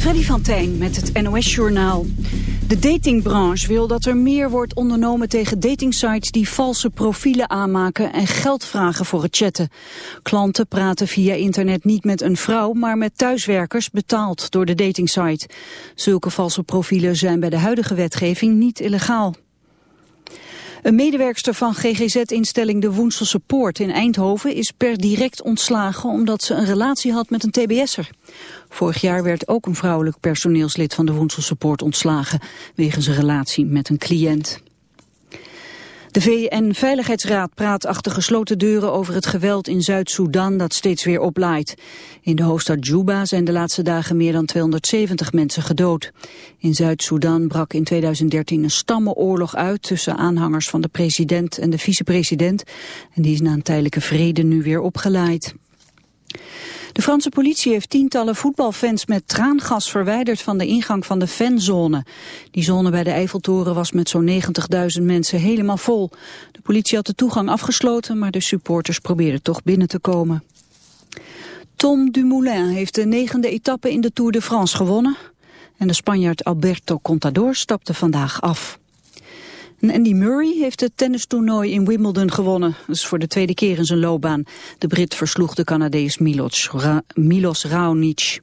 Freddy van Tijn met het NOS-journaal. De datingbranche wil dat er meer wordt ondernomen tegen datingsites die valse profielen aanmaken en geld vragen voor het chatten. Klanten praten via internet niet met een vrouw, maar met thuiswerkers betaald door de datingsite. Zulke valse profielen zijn bij de huidige wetgeving niet illegaal. Een medewerkster van GGZ-instelling De Woenselse Poort in Eindhoven is per direct ontslagen omdat ze een relatie had met een tbs'er. Vorig jaar werd ook een vrouwelijk personeelslid van De Woenselse Poort ontslagen wegens een relatie met een cliënt. De VN-veiligheidsraad praat achter gesloten deuren over het geweld in Zuid-Soedan dat steeds weer oplaait. In de hoofdstad Juba zijn de laatste dagen meer dan 270 mensen gedood. In Zuid-Soedan brak in 2013 een stammenoorlog uit tussen aanhangers van de president en de vicepresident. En die is na een tijdelijke vrede nu weer opgeleid. De Franse politie heeft tientallen voetbalfans met traangas verwijderd van de ingang van de fanzone. Die zone bij de Eiffeltoren was met zo'n 90.000 mensen helemaal vol. De politie had de toegang afgesloten, maar de supporters probeerden toch binnen te komen. Tom Dumoulin heeft de negende etappe in de Tour de France gewonnen. En de Spanjaard Alberto Contador stapte vandaag af. Andy Murray heeft het tennistoernooi in Wimbledon gewonnen. Dat is voor de tweede keer in zijn loopbaan. De Brit versloeg de Canadees Milos, Milos Raonic.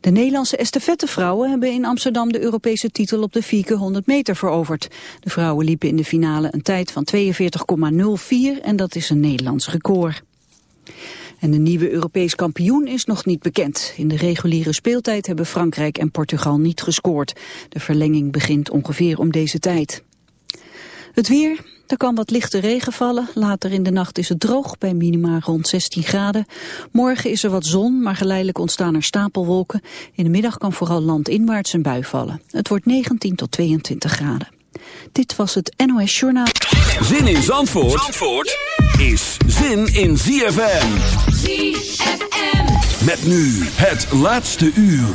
De Nederlandse estafettevrouwen hebben in Amsterdam de Europese titel op de 400 meter veroverd. De vrouwen liepen in de finale een tijd van 42,04 en dat is een Nederlands record. En de nieuwe Europees kampioen is nog niet bekend. In de reguliere speeltijd hebben Frankrijk en Portugal niet gescoord. De verlenging begint ongeveer om deze tijd. Het weer, er kan wat lichte regen vallen. Later in de nacht is het droog bij minima rond 16 graden. Morgen is er wat zon, maar geleidelijk ontstaan er stapelwolken. In de middag kan vooral landinwaarts een bui vallen. Het wordt 19 tot 22 graden. Dit was het NOS Journaal. Zin in Zandvoort, Zandvoort is zin in ZFM. ZFM. Met nu het laatste uur.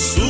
Sul.